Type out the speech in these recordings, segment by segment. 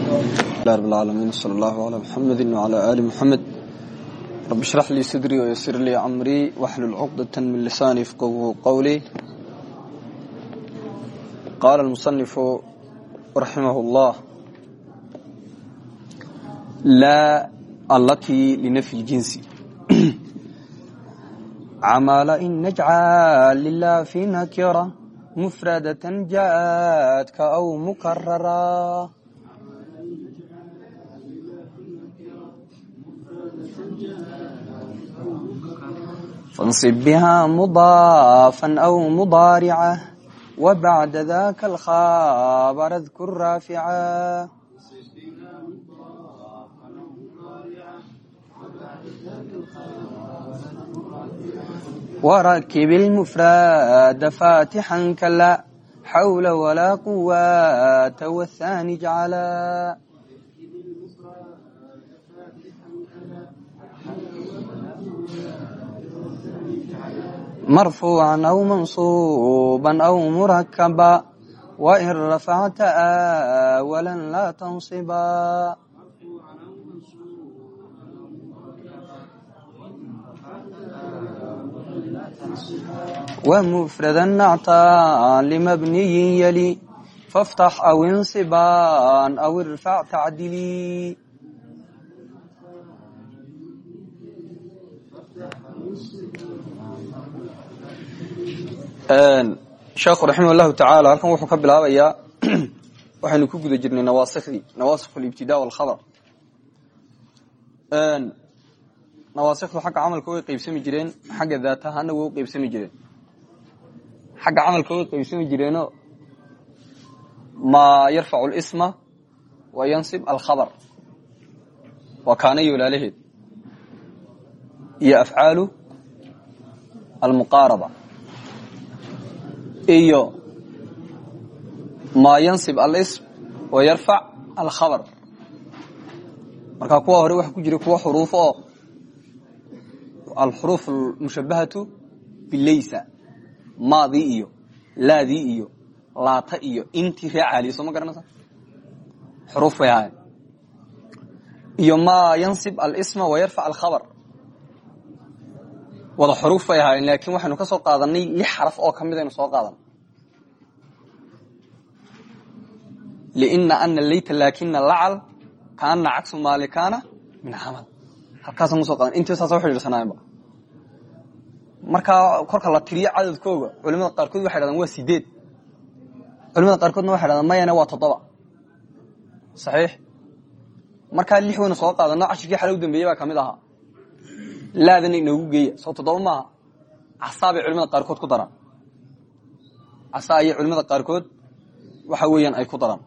رب العالمين صلى الله على محمد وعلى آل محمد رب اشرح لي صدري ويسر لي أمري واحلل عقدة من لساني يفقهوا قولي قال المصنف رحمه الله لا التي لنفي الجنس عمال إن نجعل لله في نكرة مفردة جاءتك أو مكررة فانصب بها مضافا أو مضارعة وبعد ذاك الخابر اذكر رافعا وركب المفراد فاتحا كلا حول ولا قوة والثاني جعلا marfuuca aw mansuuba aw murakaba wain rafacta aawala laa tansiba wmfrada nactaa limabniyin yali faftax aw inصibaan aw irfac tacdili sheekhu raximah llahu tacaala halkan wuxuu ka bilaabayaa waxaynu ku guda jirnay nawaasikhdii nawaasikh libtida walkhabar. Nawaasikdu xagga camalka way qaybsami jireen xagga daat ahaana way u qaybsami jireen. Xagga camalka way qaybsami jireeno maa yarfacu lisma wa yansib alkhabar. Waa kaanayo walaalaheed iyo afcaalu almuqaaraba iyo maa yansib alism wa yarfac alkhabar. Markaa kuwa hore waxa ku jira kuwa xuruuf oo alxuruuf almushabahatu bilaysa maadii iyo laadii iyo laata iyo intii ree caaliya soo ma garanaysa? Xuruuf bay ahaayeen. Iyo maa yansib alisma wa yarfac alkhabar wada xuruuf bay ahaayeen laakiin waxaynu ka soo qaadanay lix xaraf oo ka mid aynu soo qaadanay lina ana layta laakina lacal kaana cagsu maalikana min camal. Halkaasaan ku soo qadan intii saasa uxidhiirsanaayeenba markaa korka la tiriyo cadadkooga culimada qaarkood waxay dhahdaan waa sideed. Culimada qaarkoodna waxay dhahdaan mayana waa toddoba. Saxiix. Markaa lix waynu soo qaadano cashirkii xale u dambeeyey baa ka mid ahaa laadana inoogu geeya. Soo toddoba maaha. Casaa bay culimada qaarkood ku daraan casaa ayay culimada qaarkood waxa weeyaan ay ku daraan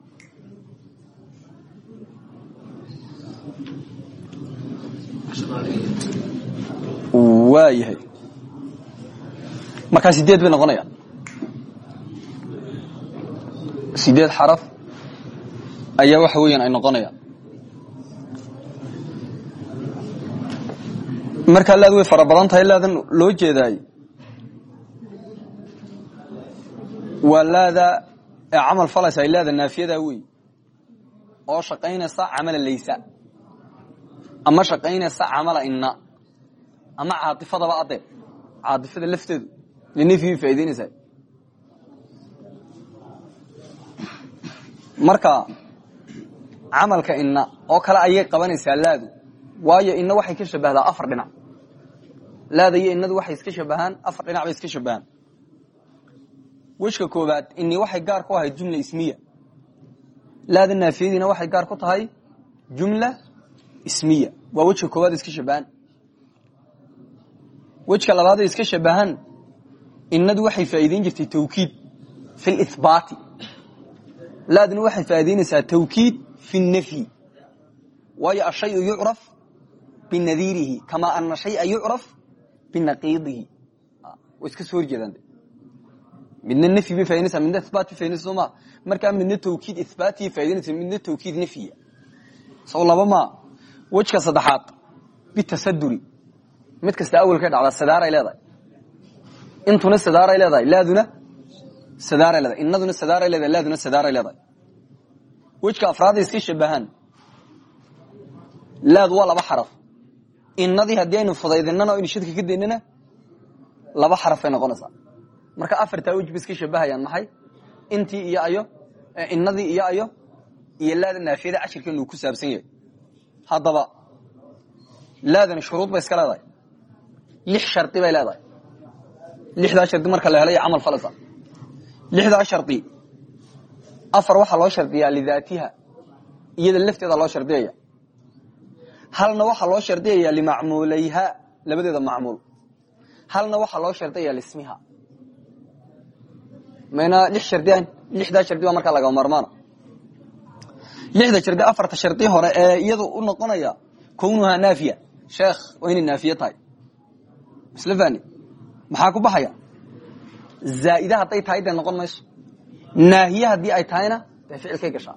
waa yahay markaa sideed bay noqonayaan. Sideed xaraf ayaa waxa weeyaan ay noqonayaan markaa laad way fara badan tahay laadan loo jeedaay waa laada camal falaysa ay laada naafiyada wey oo shaqaynaysa camala laysa. Ama shaqaynaysa camala inna. Ama caaifadaba ade caaifada lafteedu. Linafyi faa'idaynaysaa marka camalka inna oo kale ayay qabanaysaa laadu waayo inna waxay ka shabahdaa afar dhinac. Laada iyo innadu waxay iska shabahaan afar dhinac bay iska shabahaan wejka koobaad ini waxay gaar ku ahayd jumla ismiya. Laada naafiyadiina waxay gaar ku tahay jumla ismiya. Waa wejka koobaad iska shabahaan wejka labaaday iska shabahaan innadu waxay faa'iideyn jirtay tawkiid fi lihbaati laaduna waxay faa'idaynaysaa tawkiid fi nafyi. Waayo ashayu yucraf binadiirihi kamaa ana shaya yucraf binaqiidihi way iska soo horjeedaan. Midna nafyi bay faa'idaynaysaa midna ihbaat bay faa'idaynaysa soo ma. Markaa midna tawkiid ihbaatiya faa'idaynaysa midna tawkiid nafyiya sow laba maa. Mid kasta awelkay dhacdaa sadaaray leedahay. Intuna sadaaray leedahay laaduna sadaaray leedahay. Innaduna sadaaray leedahay laaduna sadaaray leedahay. Wejka afraada iska shabahaan laadu waa laba xaraf inadii haddii aynu fudaydinana o aynu shadka ka daynana laba xarafay noqonaysaa. Marka afartaa wej ba iska shabahayaan maxay? Intii iyo ayo inadii iyo ayo iyo laada naafiyada cashirkeenu uu ku saabsan yahay. Haddaba laadani shuruud bay iska leedahay. Lix shardi bay leedahay. Lixdaa shardi marka la helay camal falasa. Lixdaa shardi afar waxaa loo shardiyaa lidaatiha. Iyada lafteeda loo shardiyaya halna waxaa loo shardiyaya limacmuulayha labadeeda macmuul. Halna waxaa loo shardiyaya lismiha. Mayna lix shardiyan lixdaa shardi baa markaa lagama marmaana lixda shardi afarta shardi hore ee iyadu u noqonaya kownuhaa naafiya. Sheekh waa inay naafiye tahay. Isla fani maxaa ku baxaya? Zaa'ide hadday tahay dee noqon mayso. Naahiye haddii ay tahayna dee ficilkay gashaa.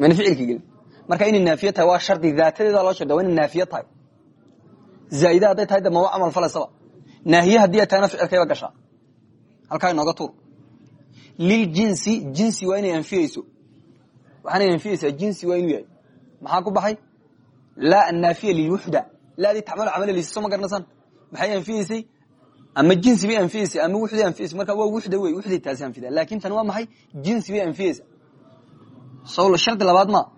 Mayna ficilka gelin marka inay naafiye tahay waa shardi daatadeeda loo shardiya waa inay naafiye tahay. Zaa'ide hadday tahay de maba camal falaysaba naahiye haddii ay tahayna ficilkayba gashaa. Halkaa inooga tuur. Liljinsi jinsi waa inay anfiyeyso. Waxaanay anfiyeysaa jinsi waa inuu yahay. Maxaa ku baxay? Laa annaafiya lilwuxda laadii tacmalu camalaliisa soo ma garanasan maxay anfiyeysay? Ama jinsi bay anfiyeysay ama wuxday anfiyeysa marka waa wuxda wey wuxday taasi anfida laakin tan waa maxay? Jinsi bay anfiyeysa shardi labaad ma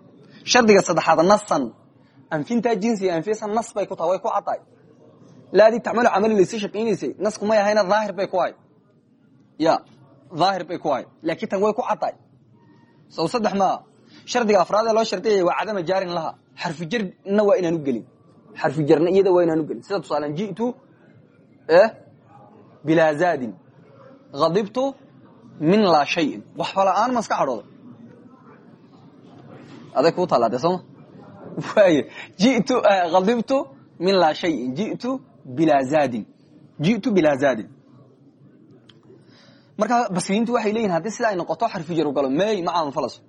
shardiga saddexaad nasan anfintaa jinsiga anfiyeysa nas bay ku tahay way ku caddahay laadii tacmalu camalaliisa shaqaynaysay nasku may ahayna daahir bay ku ahay ya daahir bay ku ahay laakiin tan way ku caddahay sow saddex maa shardiga afraadee loo shardiyaya waa cadama jaarin laha xarfu jarna waa inaan u gelin. Xarfu jarna iyada waa inaan u gelin. Sida tusaalan ji'tu bilaa zaadin. Adibtu min laa shayin. Waxba la'aan maska cadhooday aday kuu taalaade jitu adibtu min laa shayin jitu bilaa zaadin ji'tu bilaa zaadin markaa basriintu waxay leeyihiin haddii sida ay noqoto xarfu jar u galo mey ma camal falaso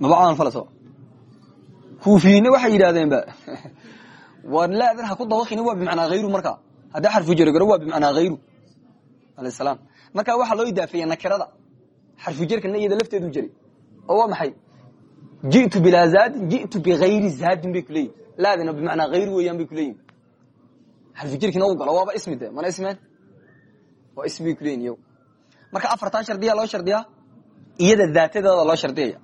maba camal falaso kuufiyiinna waxay yidhahdeen ba war laadan ha ku dabaqini waa bimacnaa hayru markaa haddii xarfu jar galo waa bimacnaa hayru alayh salaam marka waxaa loo idaafeeya nakirada xarfu jarkana iyada lafteedu jaray oo waa maxay ji'tu bilaa zaadin ji'tu bigayri zaadin bay kuleeyihin laadina bimacnaa hayru weeyaan bay kuleeyihin xarfu jarkina u galo waaba ismi de mana ismeen waa ismibay kuleeyihin iyagu marka afartaa shardiyaa loo shardiyaa iyada daatadeeda loo shardiyaya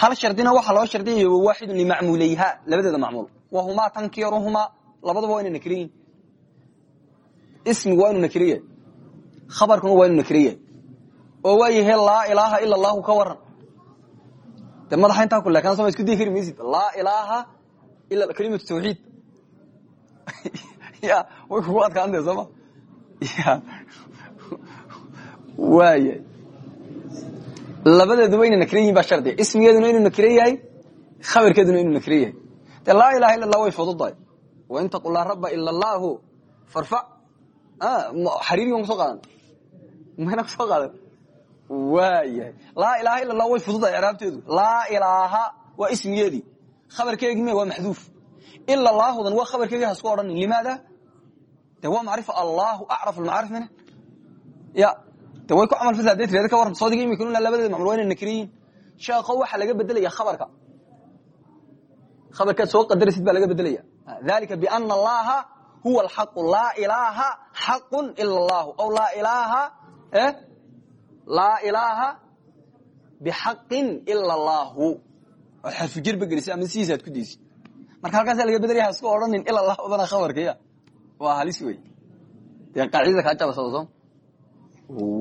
hal shardina waxaa loo shardiyaya wawaaxidun limacmuulayha labadeeda macmuul wahumaa tankiruhumaa labadaba waa ina nakire yihiin ismigu waa inu nakire yahay khabarkuna waa inu nakire yahay oo waayahe laa ilaaha ila de madaxa intaa ku leekaan soma isku dayi kari maysid laa ilaaha ila kalimatu tawxiid. Ya way kugu adkaantee sooma ya. Waaya labadeeduba inay nakire yihiin baa shardiga ismigeeduna inuu nakire yahay khabarkeeduna inuu nakire yahay de laa ilaha illa allah way fududahay wain taqul laa raba ila allahu farfac xariirigan ku soo qaadan. Mayna ku soo qaadan waayahay. Laa ilaha illa allah way fududahay icraabteedu laa ilaaha waa ismigeedii khabarkeegi me waa maxduuf. Ila allaahudan waa khabarkeegi hasku odhanin. Limaada? De waa macrifa allahu acraf almacaarif mine ya de way ku camal fasa hadday tirada ka waran soodiga imika nuna labadeeda macmul waa inay nakiriyiin sheeko waxaa laga bedelaya khabarka. Khabarkaad soo qadaraysid baa laga bedelaya. Dalika biana allaha huwa alxaqu. Laa ilaaha xaqun ila allahu aw laa ilaaha laa ilaaha bixaqin ila allahu oo xarfu jerba gelisa ama sidiisaad ku daysid marka halkaasa laga bedelaya ha isku odhanin ila allah odana khabarka ya. Waa halis wey dee qaacidada kaa jabasado soom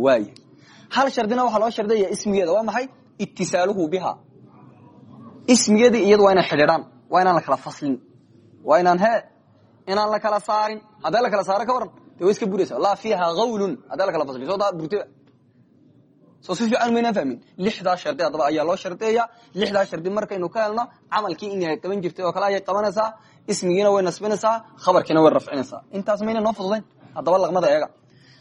waay. Hal shardina waxaa loo shardaya ismigeeda waa maxay? Itisaaluhu biha. Ismigeedii iyadu waa inay xidhiidhaan waa inaan la kala faslin waa inaan he inaan la kala saarin. Hadday la kala saaro ka waran de way iska buraysa laa fiiha awlun hadday la kala faslin. Soo daa burteba soo si fiican maynaan fahmin. Lixdaa shardi haddaba ayaa loo shardeeya lixdaa shardi markaynu ka helno camalkii inay qaban jirtay oo kale ayay qabanaysaa ismigiina way nasbinaysaa khabarkiina way rafcinaysaa. Intaas mayna noo fududayn. Haddaba laqmada eega.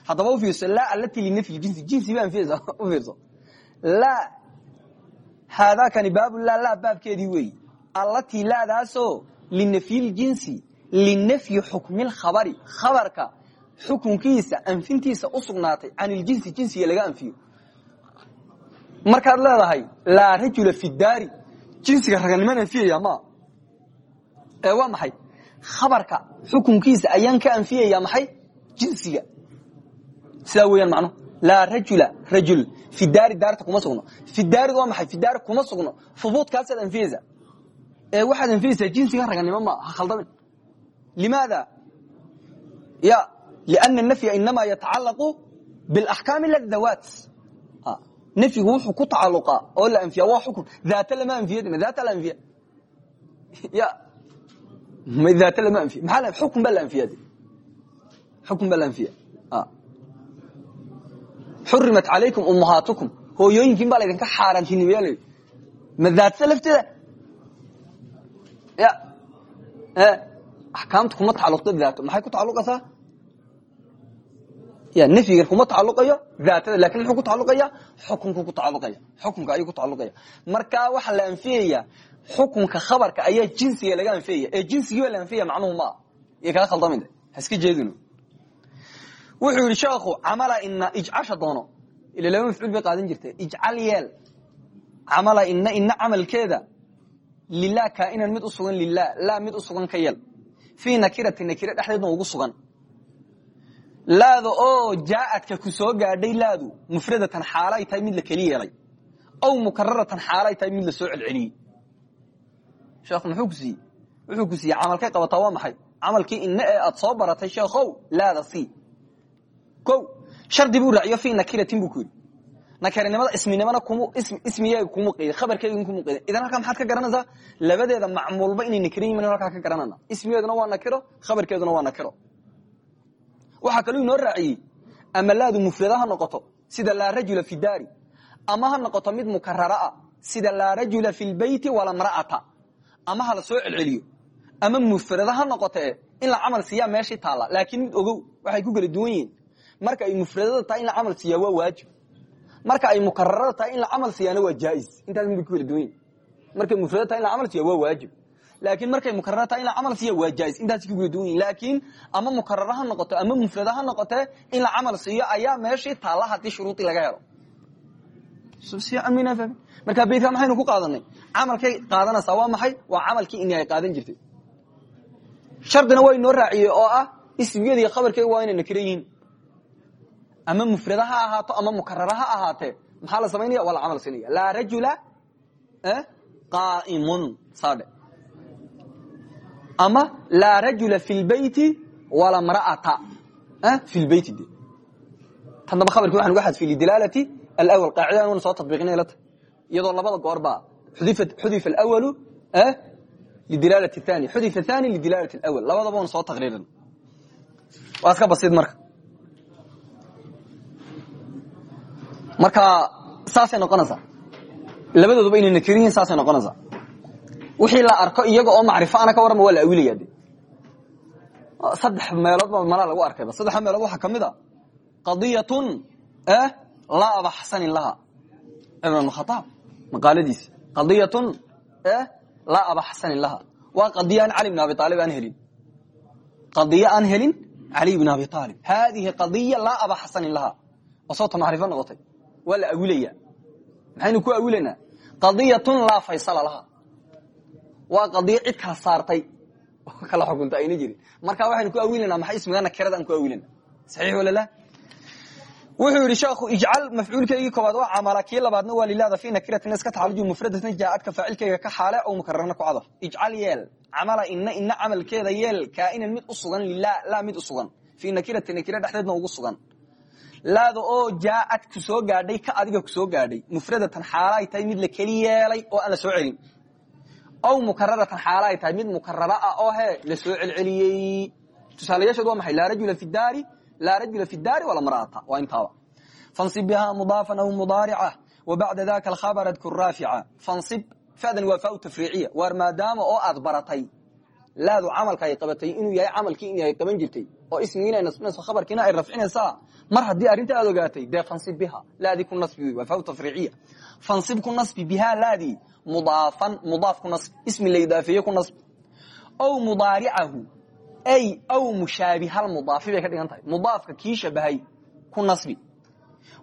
Haddaba u fiirso laa alati linafyi jinsi jinsi ba anfiyaysa u fiirso. Laa haadaakani baabu laa baabkeedii weeyi. Allatii laadaasoo linafyiljinsi linafyi xukmilkhabari khabarka xukunkiisa anfintiisa u sugnaatay can jinsiga laga anfiyo markaad leedahay laa rajula fi daari. Jinsiga raganimana anfiyaya ma. Ee waa maxay? Khabarka xukunkiisa ayaan ka anfiyaya maxay? Jinsiga. Sidaa weeyaan macnuhu laa rajula rajul fi daari daarta kuma sugno. Fi daarid waa maxay? Fi daari kuma sugno. Hubuudkaasaad anfiyeysa ee waxaad anfiyeysaa jinsiga raganimo ma ha khaldamin. Limaada? Ya liana nafya inamaa yatacalaqu bilaxkaami la dawaat nafyigu wuxuu ku tacaluqaa oo la anfiya waa xukun daata lama anfiyadina daata la anfiya ya daata lama anfiya maxaa la xukun baa la anfiya xukun baa la anfiya xurimat calaykum ummahaatukum hooyooyinkiin baa laydinka xaaraantinimeya la ma daatsa lafteeda ya axkaamta kuma tacaluqto daato maxay ku tacaluqaysaa ya nafyigan kuma tacaluqayo daatada laakiin muxuu ku tacaluqaya xukunku ku tacaluqaya xukunka ayuu ku tacaluqaya marka waxaa la anfiyaya xukunka khabarka ayaa jinsiga laga anfiyaya ee jinsigii baa la anfiyaya macnuhu maa iyo kaa khaldamin haska jeedino wuxuu yidhi sheekhu camala ina ijcasha doono. Ila laba mafcuul bay qaadan jirta ijcal yeel. Camala ina ina camalkeeda. Lilah kainan mid usugan lilah laa mid usugan ka yeel. Fii nakirati nakire dhexdeedna ugu sugan laada oo jaaadka ku soo gaadhay laadu mufradatan xaalay tahay mid la keli yeelay. Aw mukararatan xaalay tahay mid la soo celceliyey sheekhu muxuu ku siiyey? Wuxuu ku siiyey camalkay qabataa waa maxay? Camalkii ina ee aad soo baratay sheekhow laada si o shardi buu raaciyo fi nakiratin buu ku yidhi. Nakiranimada isminimana ismigeega kumu qeydin khabarkeega kumu qeydin idan halkaa maxaad ka garanaysaa? Labadeeda macmuulba inay nakiran yimin halkaa ka garanana ismigeeduna waa nakiro khabarkeeduna waa nakiro waxaa kaluu inoo raaciyey ama laadu mufrada noqoto sida laa rajula fi daari ama ha noqoto mid mukararaah sida laa rajula fi lbeyti wala mra'ata ama ha la soo celceliyo ama mufrada ha noqote in la camal siiyaa meeshii taalla laakiin mid ogow waxay ku kala duwan yihiin. Marka ay mufradada tahay in la camal siiyaa waa waajib. Marka ay mukararada tahay in la camal siiyaana waa jaais intaas bay ku kala duwan yihiin markay mufrada tahay in la camal siiya waa waajib laakiin markay mukarara tahay in la camal siiya waa jaais. Intaas kala duwan yihiin laakiin ama mukarara ha noqoto ama mufrada ha noqote in la camal siiyo ayaa meeshii taalla haddii shuruudii laga helo. Marka beydka maxaynu ku qaadanay camalkay qaadanaysaa waa maxay? Waa camalkii ini qaadan jirtay. Shardina waa inoo raaciyey oo ah ismigeeda iyo waa inay nakira yihiin. Ama mufrada ha ahaato ama mukarara ha ahaatee maxaa la samaynaya waa la camal siinaya laa rajula qaaimun saadhe ama laa rajula fi lbeyti wala mra'ata fi lbeyti de. Tan damba khabarki waxan uga xadfi lidilaalati alawal qaacidadan wana soo tatbiiqinay lata. Iyadoo labada goorba xudifa alawalu lidilaalati thani xudifa thani lidilaalati alawal labadaba wana soo taqriirin. Waa iska basiid marka. Marka saasay noqonaysaa. Labadooduba inay nakir yihiin saasay noqonaysaa wixii la arko iyaga oo macrifo ana ka warrama waa la awilaya de saddex meeloodba malaa lagu arkayba saddexa meelood waxaa ka mid a qadiyatun laa aba xasanin laha. Cumar bn khaaab maqaaladiisa qadiyatun laa aba xasanin laha. Waa qadiya aan cali bn abi aalib aan helin. Qadiyo aan helin cali bn abi aalib haadihi qadiya laa aba xasanin laha. Oo soota macrifo noqotay. Waa la awilaya. Maxaynu ku awilaynaa? Qadiyatun laa faysala laha waa qadiyo cid kala saartay. Oo kala xukunta ayna jirin. Marka waxaynu ku awilanaa maxay ismiga nakirada aan ku awilana saxiix wala la wuxuu yidhi sheekhu ijcal mafcuulkeygii koobaad waa camala. Kii labaadna waa lilaada fi nakiratin iska taxaluju mufradatna jaaadka faacilkeyga ka xaale oo mukararna ku cadaf ijcal yeel. Camala ina ina camalkeeda yeel. Kaa'inan mid u sugan lilah laa mid u sugan. Fii nakirati nakira dhexdeedna ugu sugan. Laada oo jaaad ku soo gaadhay ka adiga ku soo gaadhay. Mufradatan xaala ay tahay mid la keli yeelay oo aan la soo celin aw mukararatan xaala ay tahay mid mukarara ah oo he la soo celceliyey tusaalayaashood waa maxay laa rajula fi daari laa rajula fi daari wala mraata waa intaaba fansib biha mudaafan aw mudaarica wa bacda daka alkhabar adkur raafica fansib fadan waa faa tafriiciya waar maadaama oo aad baratay laadu camalka ay qabatay inuu yahay camalkii in ay qaban jirtay oo ismigiina ay nasbinayso khabarkiina ay rafcinaysaa mar haddii arrinta aad ogaatay dee fansib biha laadii ku nasbi wey waa faa tafriiciya fansib ku nasbi biha laadii mudaafan mudaaf ku nasbi ismi la idaafeeye ku nasbi aw mudaaricahu ay aw mushaabihalmudaafi bay ka dhigan tahay. Mudaafka kii shabahay ku nasbi.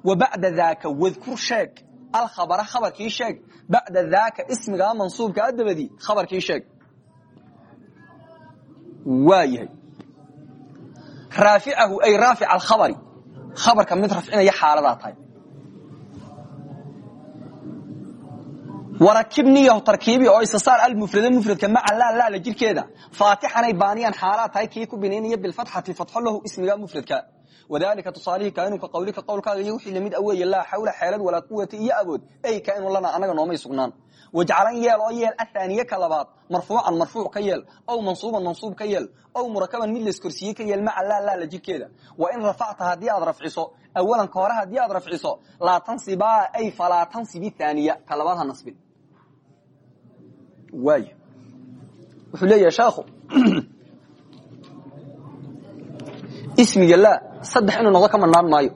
Wa bacda daaka wadkur sheeg. Alkhabara khabarkii sheeg. Bacda daaka ismigaa mansuubkaa dabadii khabarkii sheeg. Waa yahay. Raaficahu ay raafic alkhabari khabarka mid rafcinaya xaaladaa tahay warakibniyahu tarkiibi oo isasaar almufrada mufradka maca laa laala jirkeeda. Faatixanay baaniyaan xaalaa tahay kii ku binaynaya bilfatxati fatxo lahu ismiga mufradka wadalika tusaalihii kainu ka qawlika qowlkaaga iyo wixii la mid aweeye laa xawla xeelad walaa quwata iyo abood ay kainu lana anaga noomay sugnaan. Wajcalan yeel oo yeel ahaaniye ka labaad. Marfuucan marfuuc ka yeel ow mansuuban mansuub ka yeel ow murakaban mid laiskorsiiye ka yeel maca laa laala jirkeeda. Wa in rafacta haddii aad rafciso awalan ka hore haddii aad rafciso laa tansibaa ay falaa tansibi haaniya ka nasbin waay wuxuu leeyahay sheekhu ismiga laa saddex inuu noqdo ka manaan maayo.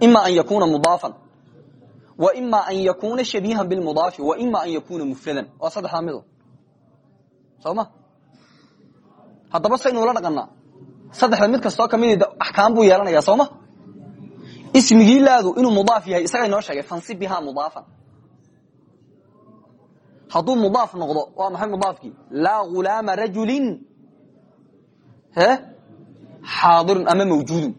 Ima an yakuna mudaafan wa ima an yakuna shabiihan bilmudaafi wa ima an yakuna mufradan. Waa saddexdaa mido soo ma? Haddaba saynu la dhaqanaa saddexda mid kastoo ka mid axkaam buu yeelanaya soo ma? Ismigii laadu inuu mudaaf yahay isaga inoo sheegay fansib bihaa mudaafan hadduu mudaaf noqdo waa maxay mudaafkii? Laa ghulaama rajulin. Xaadirun ama mawjuudun.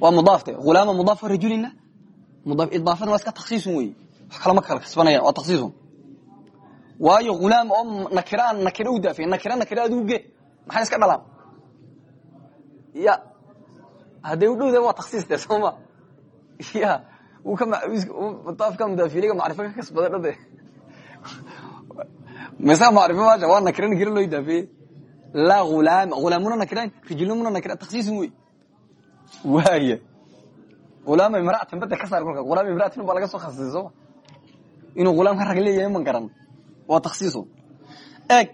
Waa mudaafte ghulaama mudaaf rajulina idaafada waa iska taksiisun wey wax kale ma kala kasbanayaan waa taksiisun waayo ghulaam oo nakiraan nakira u daafay nakira nakira adigu ge maxay iska dhalaan? Ya hadday u dhowda waa taksiis de sooma ya mudaafka mudaafiliga macrifo ka kasbaday dhade mise macrifo maasha waa nakira nakira loo idaafeeye laa ulaam ulaamuna nakirayn rijilnimuna nakira taksiisin wey. Waaya ulaama imra'atan bada ka saar kolka ulaam imra'atin baa laga soo khasisay sooma inuu ulaam ka rag leeyahay man garan waa taksiisun eeg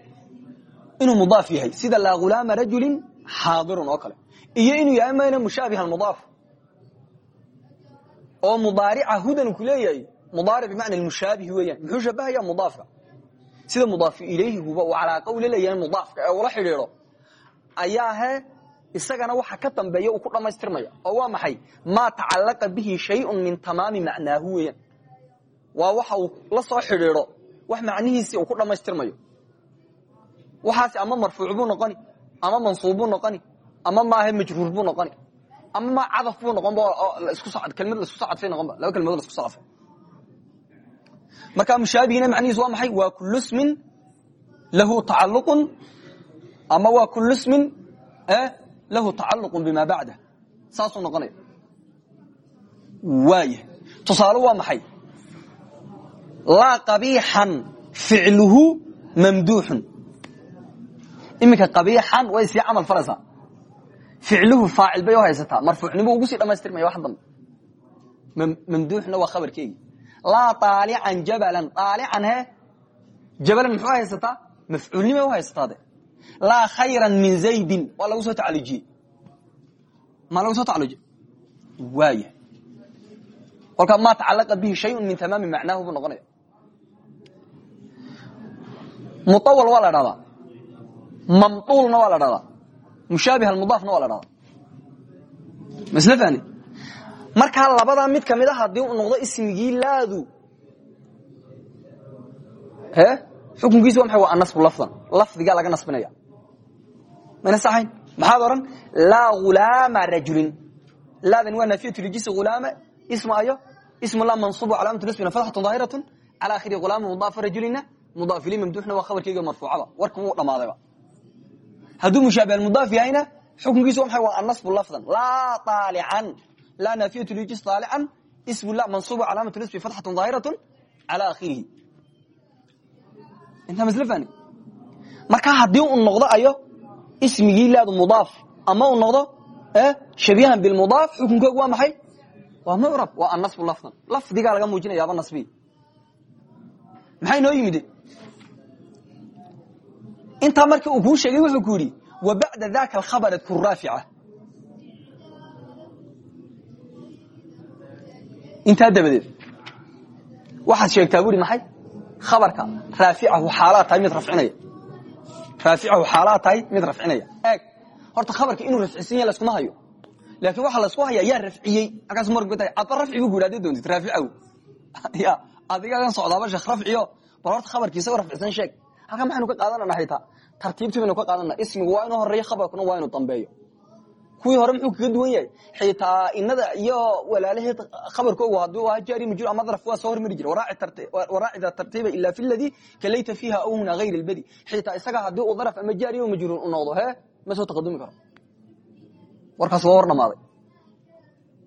inuu mudaaf yahay sida laa ulaama rajulin xaadirun oo kale. Iyo inuu yahay mayna mushaabiha mudaaf. Oo mudaarica hudan ku mudaaric bimacna mushaabihi weeyaan muxuu shabahaya mudaafka sida mudaafu ilayhiguba uu calaaqa ula leeyahay mudaafka ee ula xidhiidho ayaa he isagana waxa ka dambeeya uu ku dhammaystirmaya oo waa maxay maa tacalaqa bihi shayun min tamaami macnaahu weeyaan waa waxa uu la soo xidhiidho wax macnihiisii uu ku dhammaystirmayo waxaasi ama marfuuc buu noqoni ama mansuub buu noqoni ama maahe majruur buu noqoni ama ma cadaf buu noqon kelmad la isku soo cadfay noqonba laba kelmadood la isku soo cadfay marka mushaabihina macnihiisu waa maxay? Waa kulu smin lahu tacaluqun ama waa kulu smin lahu tacaluqun bima bacda saasuu noqonaya. Waaya tusaale waa maxay? Laa qabiixan ficluhu mamduuxun. Iminka qabiixan way sii camal falaysaa ficluhu faacil bay u haysataa. Ugu sii dhamaystirmaya wax dambe mamduuxna waa khabarkeegi laa aalican jabalan. Aalican he? Jabalan muxuu haysataa mafcuulnima u haysataa de. Laa khayran min zaydin. Waa lagu soo tacalujiyey. Ma lagu soo tacalujiye waaya kolkaa maa tacalaqa bihi shayun min tamaami macnaahu buu noqonaya. Muawal waa la dhahdaa. Mamduulna waa la dhahdaa. Mushaabih almudaafna waa la dhahdaa. Masl fahni markaa labadaa mid ka mid a haddii uu noqdo ismigii laadu. Xukunkiisu waa maxay? Waa annasbu lafdan. Lafdigaa laga nasbinaya. Mayna saxayn? Maxaad odhan? Laa ghulaama rajulin. Laadan waa naafiyatu lijisi ghulaama ismu ayo? Ismu laa mansubu calaamatu nasbina fatxatu daahiratu cala akhiri ghulaama mudaafa rajulina. Mudaaf ilay mamduuxna waa khabarkeyga marfuucaba warka wuu dhamaadayba hadduu mushaabiha mudaaf yahayna xukunkiisu waa maxay? Waa annasbu lafdan. Laa aalican laa naafiyatu lijis aalican ismu la mansubu calaamatu nasbi fatxatu daahiratu cala akhirihi intaa masl fani markaa haddii uu noqdo ayo ismigii laadu mudaaf ama uu noqdo shabiihan bilmudaaf xukunkoogu waa maxay waa mucrab waa annasbu lafdan lafdigaa laga muujinayaaba nasbi maxay noo yimid intaa markii uu kuu sheegay wuxuu ku yidhi wa bacda daka alkhabar adkur raafica intaa dabadeed. Waxaad sheegtaa bu hi maxay? Khabarka. Raaficahu xaalaa tahay mid rafcinaya. Raaficahu xaalaa tahay mid rafcinaya. Horta khabarka inuu rafcisan yahay laskuma hayo. Laakiin waxaa lasku hayaa yaa rafciyey. Halkaas marg cadba rafci bu haddii doontid raaficahu. Ya adigagan socdaaba sheekh rafciyo. Bal horta khabarkii isagoo rafcisan sheeg. Halkan maxaynu ka qaadanana xitaa tartiibtii baynu ka qaadana ismigu waa inuu horeeyo khabarkuna waa inuu dambeeyo kuwii hore muxuu kaga duwan yahay? Xitaa inada iyo walaalaheed khabarkoogu hadduu ahaa jaari majruur ama daraf waa soo hormari jira waraacida tartiiba ilaa fi ladii kalayta fiiha aw huna hayr lbadi xitaa isaga haddii uu daraf ama jaari o majruur u noqdo hee? Ma soo taqadumi karo. Warkaas waa hor dhamaaday.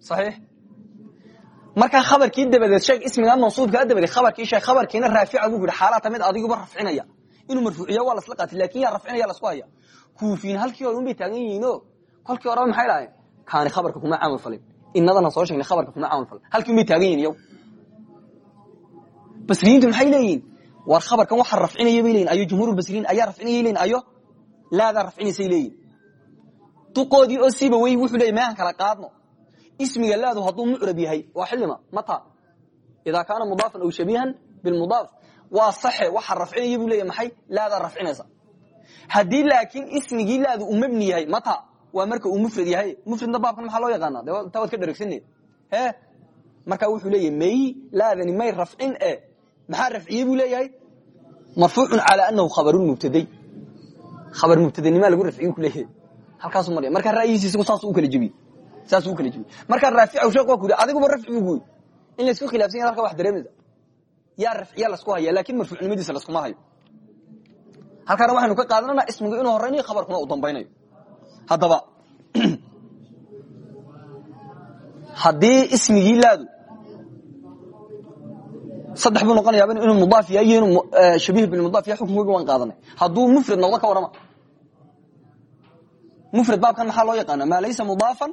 Saxiix? Markaa khabarkii dabadeed sheeg ismigaa mansuubkaa dabadeed khabarkii sheeg khabarkiina raafica buu yidhi xaalaata mid adiguba rafcinaya. Inuu marfuuciya waa lasla qaatay laakin yaa rafcinaya lasku haya. Kuufiin halkii hore un bay taagan yihiino kolkii horeba maxay dhahayn kaani khabarka kuma camal falin. Inadana soo sheegnay khabarka kuma camal falin. Halkii un bay taagan yihiin yow maxay leeyihiin war khabarkan waxa rafcinaya bay leyihin ayo jumhuurbasriyiin ayaa rafcinayay leyihin ayo laadaa rafcinaysay leeyihiin duqoodii oo siiba wey wuxuu leeyay meehan kala qaadno. Ismiga laadu hadduu mucrab yahay waa xilima mata idaa kaana mudaafan aw shabiihan bilmudaaf waa saxe waxa rafcinaya buu leeya maxay? Laadaa rafcinaysa. Haddii laakiin ismigii laadu mabni yahay mata waa marka uu mufrad yahay. Mufradna baabkan maxaa loo yaqaana taa waad ka dheregsaned he? Markaa wuxuu leeyahy may laadani may rafcin e maxaa rafciyey buu leeyahay? Marfuucun calaa anahu khabarun mubtaday khabar mubtadanimaa lagu rafciyu ku leeyahay. Halkaasu marya markaa ra'yihiisi isagu saasuu u kala jebiyey saasuu u kala jebiyey markaa raafica sheekh waa ku yidhi adiguba rafci buu. Guuy in laysku khilafsan yahay halkaa wax dareemaysa yaa rafciya lasku haya laakin marfuucnimadiisa laskuma hayo. Halkaana waxaynu ka qaadanana ismigu inuu horeynayo khabarkuna uu dambaynayo haddaba. Haddii ismigii laadu saddex buu noqonayaaba inuu mudaaf yahay iyo inuu shabiih bilmudaaf yahay xukunkogi waan qaadanay. Hadduu mufrad noqdo ka warrama. Mufrad baabkan maxaa loo yaqaana maa laysa mudaafan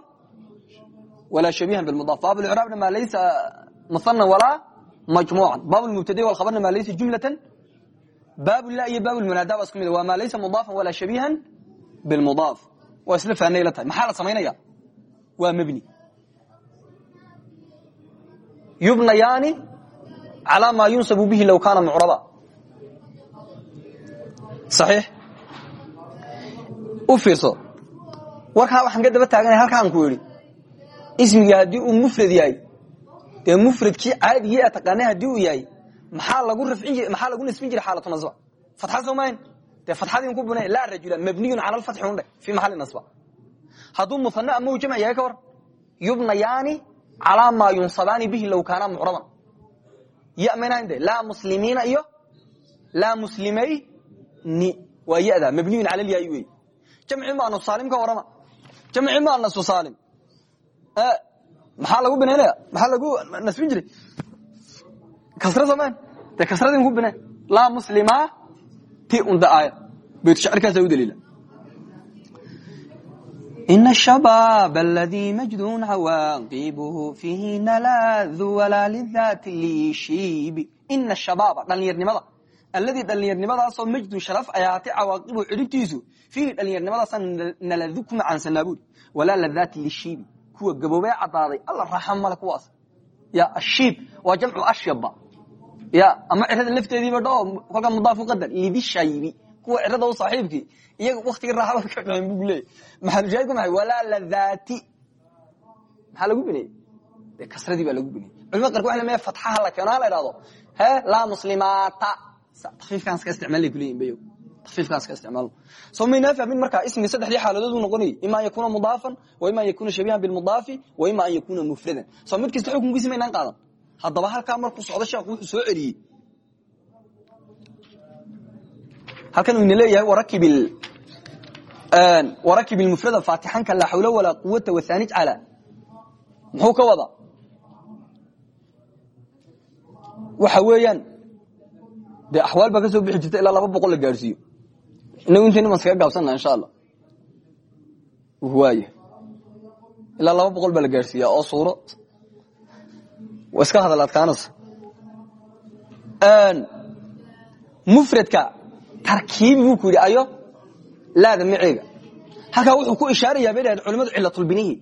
walaa shabiihan bilmudaaf baab lcraabna maa laysa muhanan walaa majmuucan. Baab lmubtadi walkhabarna maa laysa jumlatan. Baab la iyo baab lmunaada ba isku mid. Waa maa laysa mudaafan walaa shabiihan bilmudaaf waa isla fahnay la tahay. Maxaa la samaynaya waa mebni yubnayaani calaa maa yunsabu bihi low kaana mucraba. Saxiix? U fiirso. Warkaa waxaan ka daba taaganay halkaan ku idhi ismigii haddii uu mufrad yahay dee mufradkii caadigii a taqaanay haddii uu yahay maxaa lagu nasbin jiray xaalatu nasba fatxa soomayn dee fatxadii ku buna laa rajula mabniyun cala lfatxi undhe fii maxali nasba hadduu muhane ama uu jamc yahay ka war yubnayaani calaa maa yunsabaani bihi low kaana mucraban yamaynan de laa muslimiina iyo laa muslimayni waa yadaa mabniyun cala lyaai wey jamci ma nasaalim ka warrama jamci ma nasu saalim maxaa lagu binaynaya maxaa lagu nasbin jiray kasra somaan dee kasradin ku bina laa muslima ti unda aayad baytushacirkaasa u daliila. Ina shabaab aladii majdun cawaaqibuhu fihi nalaadu walaa lidaati liishiibi. Ina shabaaba dhallinyarnimada alladii dhallinyarnimadaasoo majdun sharaf ay ahaatay cawaaqibuhu cidhibtiisu fiihi dhallinyarnimadaasa nalaadu ku macaansanaa buuri walaa ladaati lishiibi kuwa gaboobee caddaaday alla raaxa male kuwaas. Ya ashiib waa jamcu ashyaba ya ama cirada lafteediiba dhao kolkaa mudaaf u qadar lidishaybi. Kuwa cirada u saaxiibkii iyaga waktiga raaxada ka dhaceen buu leeyahy maxalushaahidku maxay? Walaa ladhaati maxaa lagu bineeyey dee kasradii baa lagu bineyey culimada qarka waxa lamaya fatxaha la keeno ha la idhahdo he laa muslimaata. Takfiifkaan iska isticmaalay kuleeyihin bayo takfiifkaan iska isticmaalo soo maynaa fahmin markaa ismigi saddexdii xaaladood uu noqonayay ima an yakuna mudaafan wa ima an yakuna shabiihan bilmudaafi wa ima an yakuna mufradan. Soo mid kasta xukunkiisi maynaan qaadan haddaba halkaa markuu socdo sheekhu wuxuu soo celiyey. Halkan uu ina leeyahay warakib ilmufrada faatixanka laa xawla walaa quwata wahanij cala. Muxuu ka wadaa? Waxa weeyaan dee axwaal baa ka bixi jirta ilaa laba boqol la gaadhsiiyo inagu intayna baan gaabsanna insha allah. Waaya ilaa laba boqol baa oo suuro wa iska hadal adkaanaysa mufradka tarkiibi buu ku yidhi ayo laada maceega halkaa wuxuu ku ishaarayaa bay dhahdeen culimadu cilatulbinihi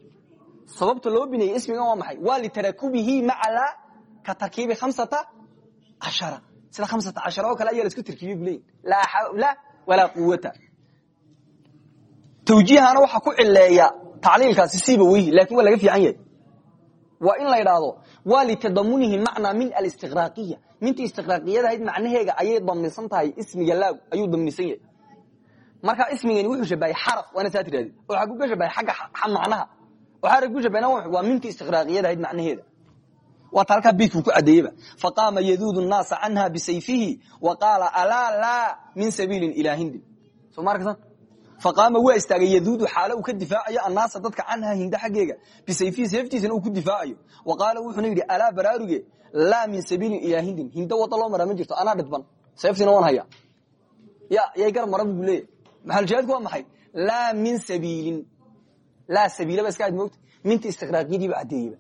sababta loo bineeyey ismigan waa maxay? Waa litarakubihi maca la ka tarkiibi khamsata cashara. Sida khamsata cashara oo kale ayaa la isku tarkiibiy bu leeyihiin laa xawla walaa quwata tawjiihana waxaa ku cileeya tacliilkaasi siiba weyhi laakin waa laga fiican yahay. Waa in la idhaahdo waa litadamunihi macnaa min alistiqraaqiya minta istiqraaqiyadahayd macnaheega ayay damnisan tahay ismiga laagu ayuu damnisan yahay. Marka ismigani wuxuu shabahay xaraf waana saa tirahdi oo xagu ka shabahay xagga macnaha. Oo xaraf ku shabahna waa minta istiqraaqiyadahayd macnaheeda. Waa ta halkaa biidku ku cadeeyeba faqaama yaduudu nnaasa canha bisayfihi wa qaala alaa laa min sabiilin ilaa hindin soo ma faqaama waa istaagay yaduudu xaalo uu ka difaacayo annaasa dadka canha hinda xaggeega. Bisayfihi seeftiisana uu ku difaacayo. Wa qaala wuxuuna yidhi alaa baraaruge? Laa min sabiilin ilaa hindin. Hindo wada loo maraa ma jirto anaa dhidban seeftiina waan haya ya yay gar mara buu leeyahy maxalshaadku waa maxay? Laa min sabiilin. Laa sabiilaba iska moogta minta istiqraaqiyadiiba caddeeyeba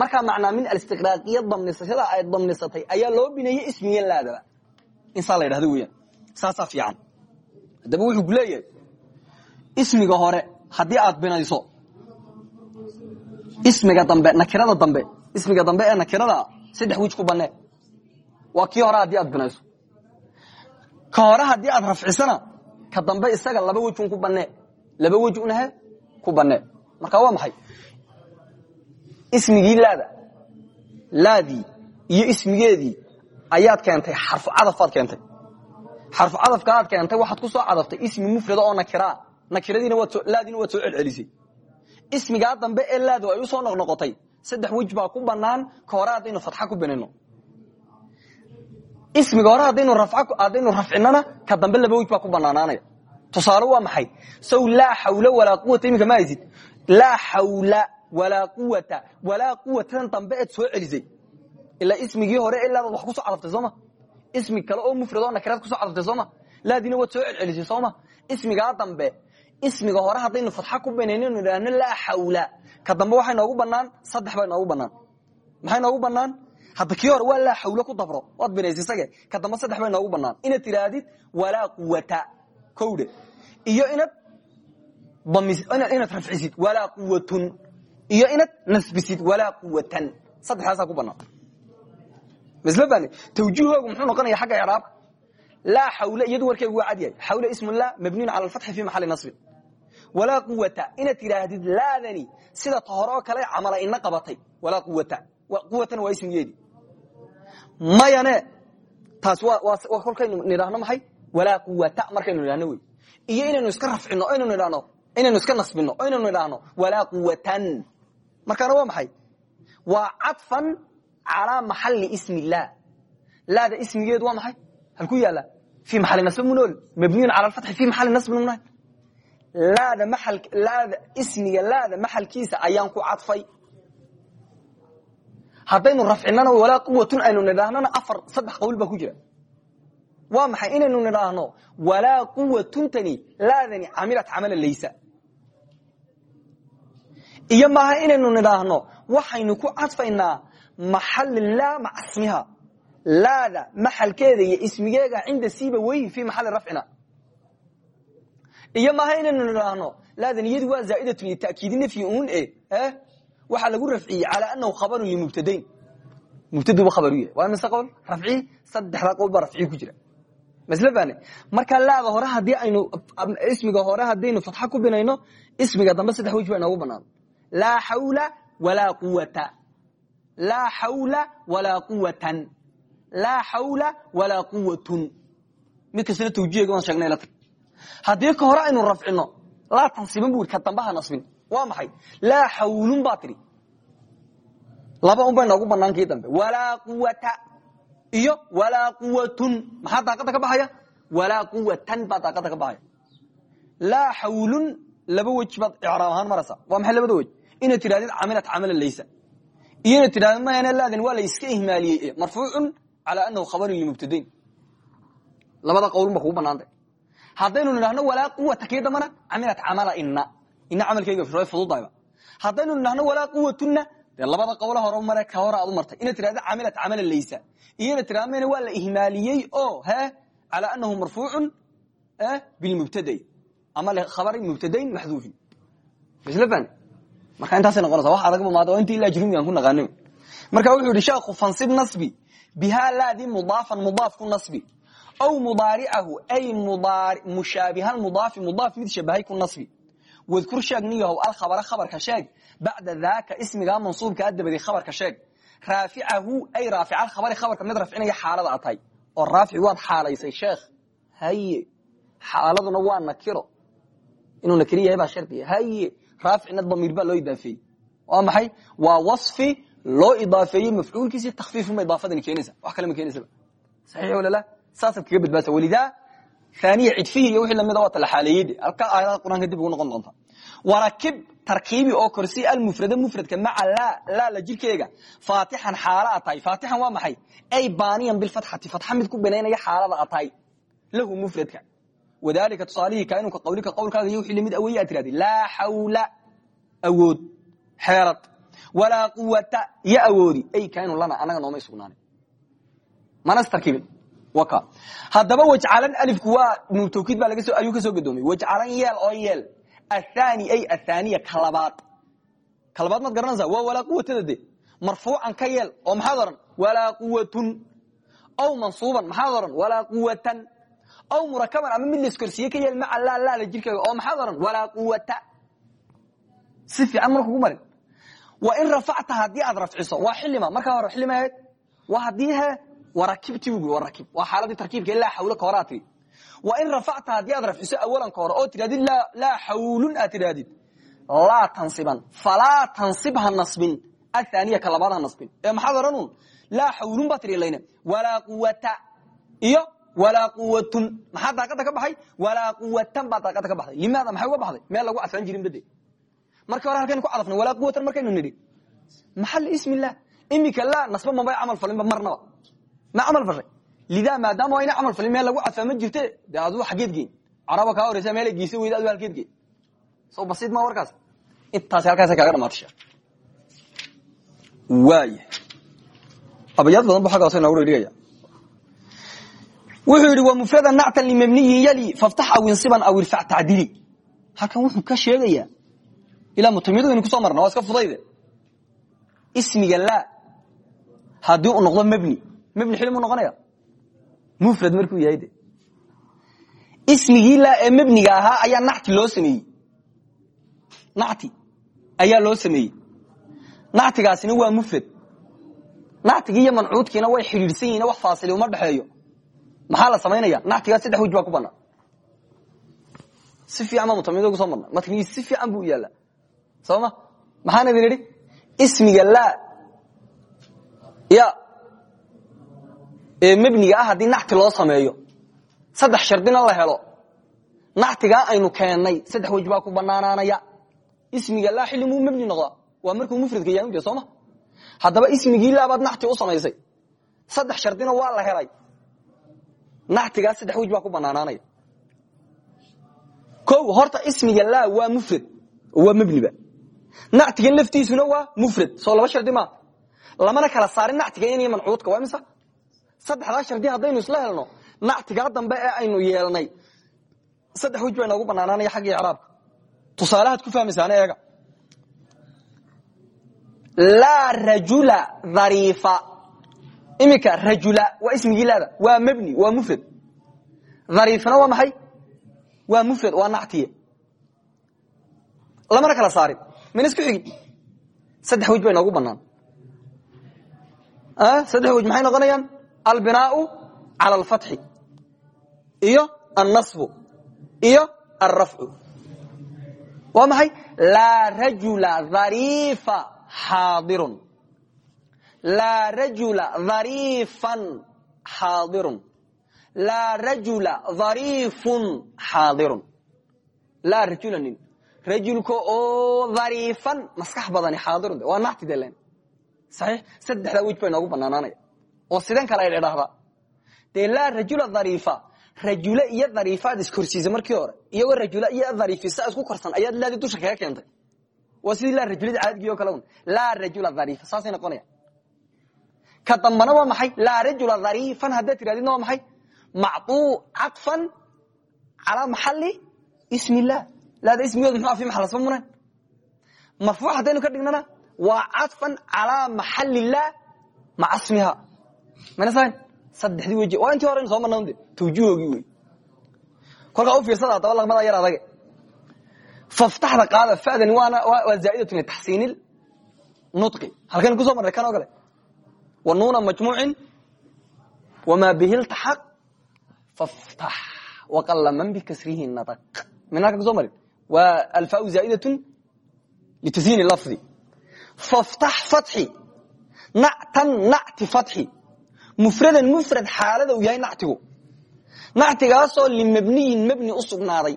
markaa macnaa min alistiqraaqiya damnisashada ay damnisatay ayaa loo bineeyey ismiga laadaba. Insaa la ydhahdo weyaan saasaa fiican. Haddaba wuxuu ku leeyahay ismiga hore haddii aad binayso. Ismiga dambe nakirada dambe. Ismiga dambe ee nakirada saddex wej ku banee waa hore haddii aad binayso. Ka hore haddii aad rafcisana ka dambe isaga laba wejun ku banee laba wej unahe ku banee marka waa maxay? Ismigii laada. Laadii iyo ismigeedii ayaad keentay xarfu cadafaad keentay. Xarfu cadafka aad keentay waxaad ku soo cadaftay ismi mufrada oo nakiraa nakiradiina laadiina waad soo celcelisay. Ismigaa dambe ee laadu ay u soo noqnoqotay. Saddex wej baa ku banaan ka hore haddaynu ku binayno ismiga hore haddaynu rafcinana ka dambe laba wej ku banaanaanaya tusaale waa maxay? Saw laa xawla walaa quwata iminka ma haysid. Laa xawla walaa quwata walaa quwatan dambe eed soo celisay. Ilaa ismigii hore ee laadaad wax ku soo cadaftay sooma ismi kale oo mufrad oo nakiraad ku soo cadaftay sooma laadiina waad soo celcelisay sooma ismigaa dambe ismiga hore haddaynu fatxa ku banaynaynu idhaahno laa xawla. Ka dambe waxay noogu banaan saddex bay noogu banaan maxay noogu banaan hadda kii waa laa xawla ku dabro waad binaysa isage ka dambe saddex bay noogu banaan inaad tidhaahdid walaa quwata kowdhe iyo inaad inaad rafcisid walaa quwatun. Iyo inaad nasbisid walaa quwatan. Saddexdaasaa ku banaan masl tawjiihoogu muxuu noqonaya xagga icraab laa xawle iyadu warkeegu waa cad yahay xawle ismun la mabniyun cala alfatxi fi maxali nasbin walaa quwata inaad tidhaahdid laadani sida ta hore oo kale camala ina qabatay walaa quwata quwatana waa ismigeedii mayane taas waa kolkaynu nidhaahno maxay walaa quwata markaynu nidhahno wey iyo inaynu iska rafcino o inaynu idhahno inaynu iska nasbino o inaynu idhaahno walaa quwatan markaana waa maxay waa cadfan calaa maxali ismi illaah laada ismigeedu waa maxay halku yaalla fii maxali nasb munool mabniyun cala alfatxi fi maxali nasbin munahay laada maal laada ismiga laada maxalkiisa ayaan ku cadfay haddaynu rafcinana walaa quwatun aynu nidhaahnona afar saddex qowl baa ku jira waa maxay inaynu nidhaahno walaa quwatuntani laadani camilat camala laysa iyo maaha inaynu nidhaahno waxaynu ku cadfaynaa maxali laa maca smiha laada maxalkeeda iyo ismigeega cinda siiba wey fi maxali rafcina. Iyo maaha inaynu nidhaahno laadan iyadu waa zaa'idatun litakiidi nafyi un e waxaa lagu rafciyey calaa anahu khabarun limubtadayn mubtadu khabaru yahay. Waa mise qowl rafci? Saddexdaa qowl baa rafci ku jira. Masle fahne marka laada hore haddii aynu ismiga hore haddaynu fatxa ku binayno ismiga dambe saddex wej baa inoogu banaan laa xawla walaa quwata laa xawla walaa quwatan laa xawla walaa quwatun mid kastana tawjihiga waan sheegnay la tag haddii ka hore aynu rafcino laa tansiban bu ka dambe ha nasbin. Waa maxay? Laa xawlun baa tidhi laba un bay noogu banaan kii dambe. Walaa quwata iyo walaa quwatun maxaa daaqada ka baxaya? Walaa quwatan baa daaqada ka baxaya. Laa xawlun laba wej baad icraab ahaan maraysa waa maxay labada wej inaad tidhahdid camilat camalan laysa. Iyo inaad tidhahdid mayana laadan waa la iska ihmaaliyey. Marfuucun calaa anahu khabarun limubtadayn labada qowlun ba kugu banaantay haddaynu nidhahno walaa quwata kii dambana camilat camala ina ina camalkayga way fududahayba haddaynu nidhahno walaa quwatunna dee labada qowla hore mare ka hore aad u martay inaad tidhahdo camilat camalan laysa iyo inaad tidhahdo mayna waa la ihmaaliyey oo he calaa anahu marfuucun bilmubtaday ama khabari mubtadayn maxduufin isla fahni marka intaasay noqonaysa wax adag maada oo intii ilaa jurumi aan ku naqaanin marka wuxuu yidhi sheekhu fansib nasbi bihaa laadii mudaafan mudaaf ku nasbi aw mudaaricahu ay mushaabiha mudaafi mudaaf mid shabahay ku nasbi wadkur sheeg niyahow alkhabara khabarka sheeg bacda daaka ismigaa mansuubkaa dabadi khabarka sheeg raaficahu ay raafica alkhabari khabarka mid rafcinaya xaalada a tahay oo raafic waad xaalaysay sheekh haye xaaladuna waa nakiro inuu nakiro yahay baa shardiya haye raaficna damiir baa loo idaafeeyey waa maxay waa waصfi loo idaafeeyey mafcuulkiisi takfiifuma idaafadani keenaysa wax kale ma keenaysaba saxiix wala la? Saasaad kaga badbaadsa. Walidaa aaniya cidfihi iyo wixii lamida waa tala xaaleeyeyde halka aayadaha qur'anka dib ugu noqon doonta. Warakib tarkiibi oo korsi almufrada mufradka maca laa laa la jirkeega. Faatixan xaala a tahay faatixan waa maxay? Ay baaniyan bilfatxati fatxa. Mid ku banaynaya xaalada a tahay lahu mufradka. Wadalika tusaalihii kaainunka qawlika qawlkaaga iyo wixii la mid aweeye aad tirahdi laa xawla awood. Xeerad walaa quwata iyo awoodi. Ay kaainu lana anaga noomay sugnaanin manas tarkiibin waka. Haddaba wajcalan alifku waa nutawkiid baa lagasoo ayuu ka soo gadoomay. Wajcalan yeel oo yeel. Athani ay athaniya kalabaad. Kalabaad maad garanaysaa? Waa walaa quwatada de marfuucan ka yeel oo maxaad walaa quwatun aw mansuuban maxaad walaa quwatan aw murakaban ama mid laiskorsiiye ka yeel maca laa laala jirkaaga oo maxaad walaa quwata si fiican mana kugu marin waa in rafacta haddii aad rafciso waa xilima markaa hore xilima ahayd waa haddii he warakibti ui warakib waa xaaladii tarkiibka laa xawlo ka horaa tiri waa in rafacta haddii aad rafciso awalan ka hore oo tidhahdid laa xawlun aad tidhahdid. Laa tansiban. Falaa tansib ha nasbin. Athaniya ka labaad ha nasbin. Ee maxaad odhanun? Laa xawlun baa tiri layna walaa quwata iyo walaa quwatun maxaa daaqada ka baxay? Walaa markii hore halkaynu ku cadafnay walaa quwatan markaynu nidhi maxal ismi lah imika laa nasba mabay camal falinba marnaba ma camal fashay lidaa maadaama ayna camal falin meel lagu cadfaa ma jirte de aduu xageed geyn. Caraba kaa horeysa meela giisa weyda adu halkeed geyn. So basiid ma warkaas? Intaasi halkaasa kaaga dhamaata sheekh waaya abayaad badan bu agga hoose noogu dhigaya wuxuu yidhi wa mufrada nactan limabniyin yali faftax aw insiban aw irfac tacdili. Halkan wuxuu ka sheegayaa ilaa mutamiyadu aynu ku soo marna waa iska fudayde ismiga laa haddii uu noqdo mebni mebni xili mu noqonaya mufrad markuu yahay de ismigii ee mebniga ahaa ayaa nacti loo sameeyey nacti ayaa loo sameeyey nactigaasina waa mufrad nactigii iyo mancuudkiina way xidhiidhsan yihiin wax faasili uma dhexeeyo maxaa la samaynaya nactigaa saddex wej ku banaan si fiican baa mutamiyada ku soo marna matnigii si fiican buu u soo ma maxaan idin idhi? Ismiga laa ya. Ee mebniga ah haddii nacti loo sameeyo. Saddex shardina la helo. Nactigaa aynu keennay saddex wej baa ku banaanaanaya. Ismiga laa xilli muu mebni noqdaa? Waa markuu mufradka de sooma haddaba ismigii laabaad nacti u samaysay. Saddex shardina waa la helay. Nactigaa saddex wej ku banaanaanaya. O horta ismiga laa waa mufrad. Oo waa mebniba nactigan laftiisuna waa mufrad. Soo laba shardi maa lamana kala saarin nactiga in iyo mancuudka waa mise saddexdaa shardi haddaynu isla helno nactigaa dambe ee aynu yeelnay. Saddex wej baa inoogu banaanaanaya xagga icraabka. Tusaalahaad ku fahmaysaana eega. Laa rajula dhariifa iminka rajula waa ismigii laada. Waa mebni waa mufrad. Dhariifna waa maxay? Waa mufrad waa nactiye. Lamana kala saarin mina isku xigin saddex wej baa inoogu banaan saddex wej maxay noqonayaan? Albinaau cala alfatxi iyo annasbu. Iyo alrafcu waa maxay? Laa rajula dhariifa xaadirun. Laa rajula dhariifan xaadirun. Laa rajula dhariifun xaadirun. Laa rajula rajulka oo dhariifan maskax badani xaadirun waa nacti de len saxiix saddexdaa wej baa inoogu banaanaanaya oo sidan kale ay dhahdaa dee rajula dhariifa rajule iyo dhariifaad iskorsiisa markii hore iyagoo rajula iyo dhariifisa isku korsan ayaad laadii dusha kaga keentay. Waa sidii laa rajulada caadigii o un laa rajula dhariifa saasay noqonaya. Ka dambana waa maxay? Laa rajula dhariifan haddaad tirahdidna waa maxay? Macuu caطfan calaa maxali ismi laada ismigood muxuu afi maxal asba munan marfuuc haddaynu ka dhignana waa caطfan calaa maxali illah maca smiha mana sahan saddexdii weji. Waa intii horeynu soo marna de tawjuhoogii wey kolkaa u fiirsada haddaba laqmada yar adage. Faftaxda qaada fadani waa zaa'idatun litaxsiini nutqi. Halkaynu ku soo marnay kan oo kale. Wa nuuna majmuucin wamaa bihi ltaxaq faftax waqala man bikasrihi nadaq. Min halkan kuso marin waa alfaau zaa'idatun litasyiini lafdi faftax fatxi nactan nacti fatxi mufradan mufrad xaalada uu yahay nactigu nactigaasoo limabniyin mabni u sugnaaday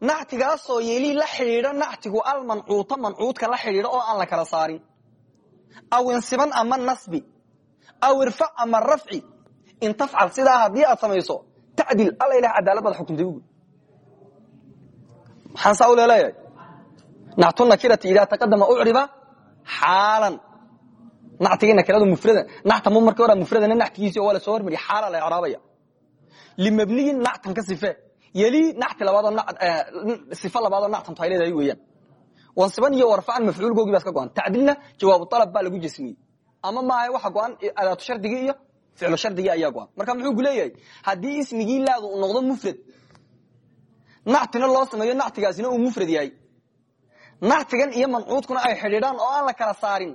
nactigaasoo yeli la xidhiidho nactigu almancuuta mancuudka la xidhiidho oo aan la kala saarin aw insiban ama nasbi aw irfac ama rafci in tafcal sidaa haddii aad samayso tacdil alla ilah cadaalad baad xukumtay maxaan saa u leeleeyahay nactu nakirati idaa taqadama ucriba xaalan. Nactigii nakiradu mufradan nactamu markii hora mufradana nactigiisi waa la soo hormariya xaala la icraabaya. Limabniyin nactan ka sife yeli nacti labaadoo sifa labaadoo nactantu ay leedahay weeyaan. Wansiban iyo warfacan mafcuulkoogii baa iska go-an. Tacdilna jawaabu alab baa lagu jasmiyey ama maaha waxa go-an adaatu shardigii iyo ficlu shardigii ayaa go-an. Marka muxuu ku leeyahay haddii ismigii laadu uu noqdo mufrad nactina loo sameeyo nactigaasina uu mufrad yahay. Nactigan iyo mancuudkuna ay xidhiidhaan oo aan la kala saarin.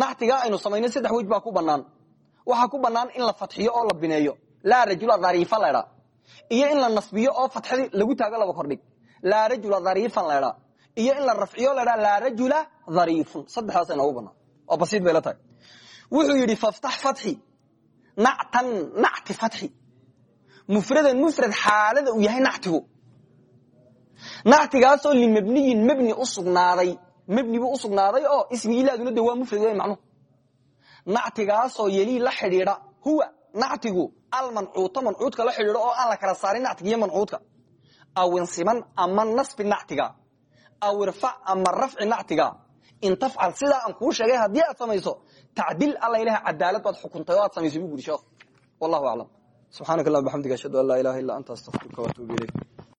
Nactigaa aynu samayno saddex wej baa ku banaan waxaa ku banaan in la fatxiyo oo la bineeyo. Laa rajula dhariifa laydhaa iyo in la nasbiyo oo fatxadii lagu taago laba kordhig. Laa rajula dhariifan laydhaa iyo in la rafciyo laydhaa laa rajula dhariifun saddexdaas inoogu banaan oo basiid bay la tahay. Wuxuu yidhi faftax fatxi nactan nacti fatxi mufradan mufrad xaalada uu yahay nactigu nactigaasoo limabniyin mabni u sugnaaday. Mabni buu u sugnaaday oo ismigiilaaduna de waa mufrad wey macnuhu nactigaasoo yelii la xidhiidha. Huwa nactigu almancuuto mancuudka la xidhiidho oo aan la kala saarin nactiga iyo mancuudka. Aw insiban ama nasbi nactiga aw irfac ama rafci nactiga in tafcal sidaa aan kuu sheegay haddii aad samayso tacdil alla ilaha cadaalad baad xukuntay oo aad samaysay bu guri sheekh. Wallahu aclam subxaanaka allah bxamdiga ashhadu an laa ilaha illa anta astaqfiruka waatuubu ilayk